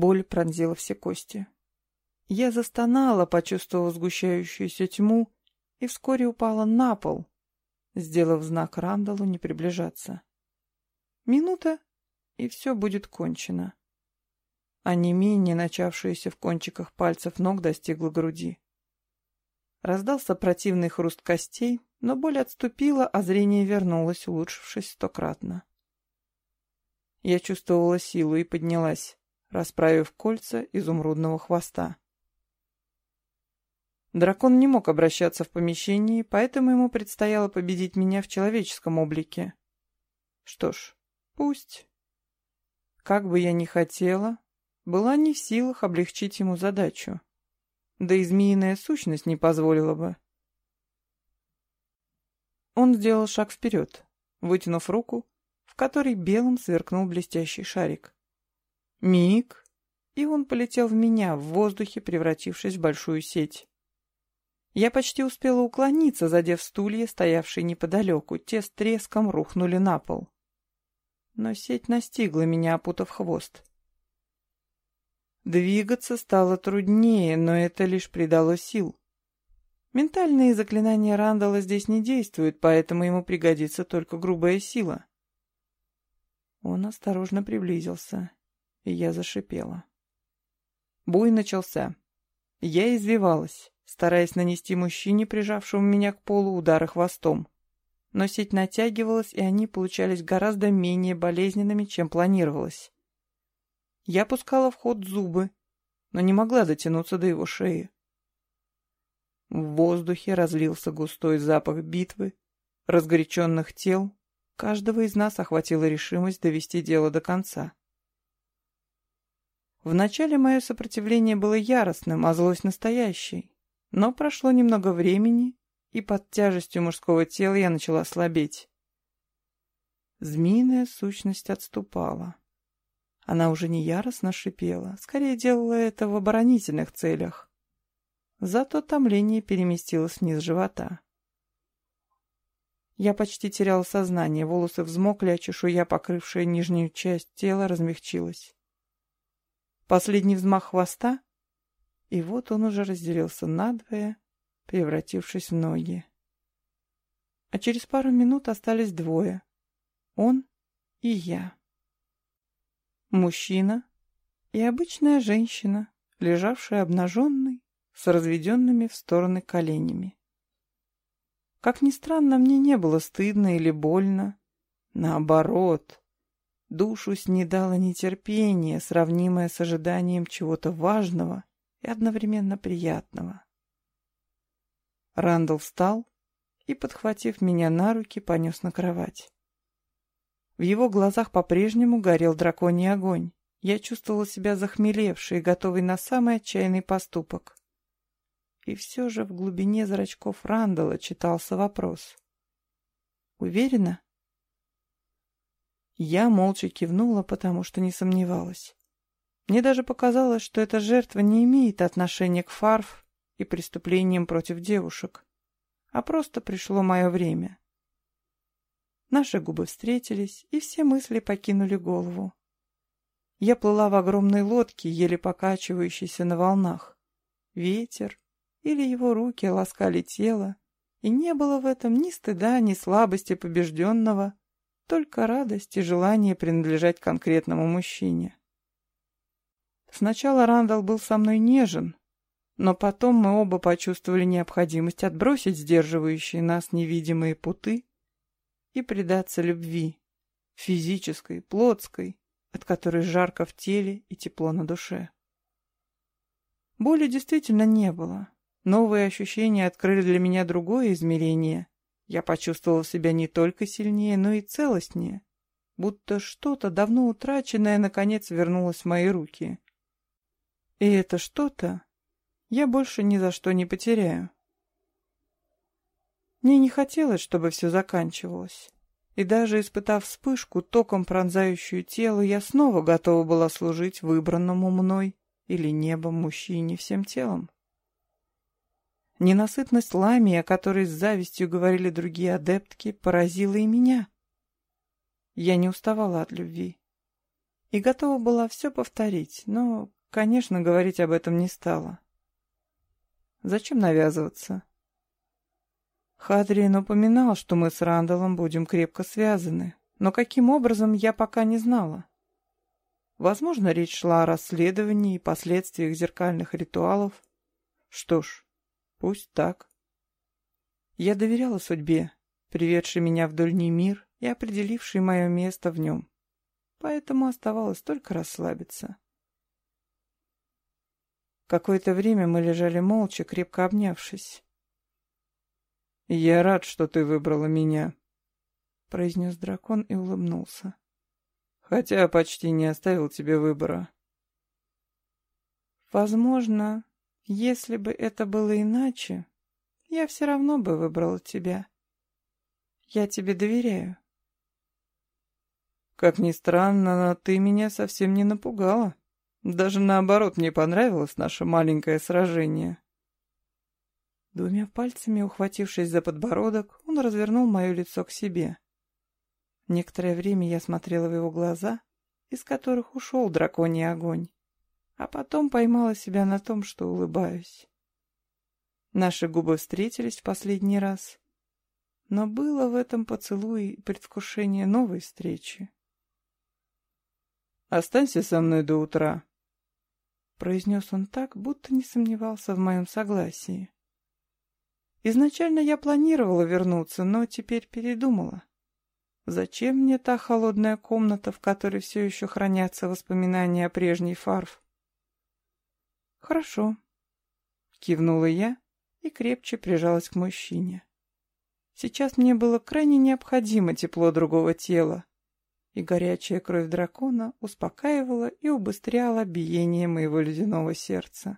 Боль пронзила все кости. Я застонала, почувствовав сгущающуюся тьму, и вскоре упала на пол, сделав знак Рандалу не приближаться. Минута, и все будет кончено. А не менее начавшееся в кончиках пальцев ног достигло груди. Раздался противный хруст костей, но боль отступила, а зрение вернулось, улучшившись стократно. Я чувствовала силу и поднялась, расправив кольца изумрудного хвоста. Дракон не мог обращаться в помещении, поэтому ему предстояло победить меня в человеческом облике. Что ж, пусть. Как бы я ни хотела, была не в силах облегчить ему задачу. Да и змеиная сущность не позволила бы. Он сделал шаг вперед, вытянув руку, в которой белым сверкнул блестящий шарик. Миг, и он полетел в меня в воздухе, превратившись в большую сеть. Я почти успела уклониться, задев стулья, стоявшие неподалеку. Те с треском рухнули на пол. Но сеть настигла меня, опутав хвост. Двигаться стало труднее, но это лишь придало сил. Ментальные заклинания Рандала здесь не действуют, поэтому ему пригодится только грубая сила. Он осторожно приблизился, я зашипела. Бой начался. Я извивалась стараясь нанести мужчине, прижавшему меня к полу, удары хвостом. Но сеть натягивалась, и они получались гораздо менее болезненными, чем планировалось. Я пускала в ход зубы, но не могла дотянуться до его шеи. В воздухе разлился густой запах битвы, разгоряченных тел. Каждого из нас охватила решимость довести дело до конца. Вначале мое сопротивление было яростным, а злость настоящей. Но прошло немного времени, и под тяжестью мужского тела я начала слабеть. Змеиная сущность отступала. Она уже не яростно шипела, скорее делала это в оборонительных целях. Зато томление переместилось вниз живота. Я почти теряла сознание, волосы взмокли, а чешуя, покрывшая нижнюю часть тела, размягчилась. Последний взмах хвоста, и вот он уже разделился надвое, превратившись в ноги. А через пару минут остались двое. Он и я. Мужчина и обычная женщина, лежавшая обнаженной, с разведенными в стороны коленями. Как ни странно, мне не было стыдно или больно. Наоборот, душу снедало нетерпение, сравнимое с ожиданием чего-то важного и одновременно приятного. Рандall встал и, подхватив меня на руки, понес на кровать. В его глазах по-прежнему горел драконий огонь. Я чувствовала себя захмелевшей готовой на самый отчаянный поступок. И все же в глубине зрачков Рандала читался вопрос. «Уверена?» Я молча кивнула, потому что не сомневалась. Мне даже показалось, что эта жертва не имеет отношения к фарф и преступлениям против девушек, а просто пришло мое время. Наши губы встретились, и все мысли покинули голову. Я плыла в огромной лодке, еле покачивающейся на волнах. Ветер или его руки ласкали тело, и не было в этом ни стыда, ни слабости побежденного, только радость и желание принадлежать конкретному мужчине. Сначала Рандall был со мной нежен, но потом мы оба почувствовали необходимость отбросить сдерживающие нас невидимые путы и предаться любви, физической, плотской, от которой жарко в теле и тепло на душе. Боли действительно не было. Новые ощущения открыли для меня другое измерение. Я почувствовал себя не только сильнее, но и целостнее, будто что-то давно утраченное наконец вернулось в мои руки. И это что-то я больше ни за что не потеряю. Мне не хотелось, чтобы все заканчивалось. И даже испытав вспышку, током пронзающую тело, я снова готова была служить выбранному мной или небом мужчине всем телом. Ненасытность ламии, о которой с завистью говорили другие адептки, поразила и меня. Я не уставала от любви. и готова была все повторить, но, конечно, говорить об этом не стала. Зачем навязываться? Хадриен упоминал, что мы с Рандалом будем крепко связаны, но каким образом я пока не знала. Возможно, речь шла о расследовании и последствиях зеркальных ритуалов. Что ж, пусть так. Я доверяла судьбе, приведшей меня в дольний мир и определившей мое место в нем. Поэтому оставалось только расслабиться. Какое-то время мы лежали молча, крепко обнявшись. «Я рад, что ты выбрала меня», — произнес дракон и улыбнулся. «Хотя почти не оставил тебе выбора». «Возможно, если бы это было иначе, я все равно бы выбрала тебя. Я тебе доверяю». «Как ни странно, но ты меня совсем не напугала. Даже наоборот, мне понравилось наше маленькое сражение». Двумя пальцами, ухватившись за подбородок, он развернул мое лицо к себе. Некоторое время я смотрела в его глаза, из которых ушел драконий огонь, а потом поймала себя на том, что улыбаюсь. Наши губы встретились в последний раз, но было в этом поцелуе предвкушение новой встречи. «Останься со мной до утра», — произнес он так, будто не сомневался в моем согласии. Изначально я планировала вернуться, но теперь передумала. Зачем мне та холодная комната, в которой все еще хранятся воспоминания о прежней Фарф? Хорошо. Кивнула я и крепче прижалась к мужчине. Сейчас мне было крайне необходимо тепло другого тела, и горячая кровь дракона успокаивала и убыстряла биение моего ледяного сердца.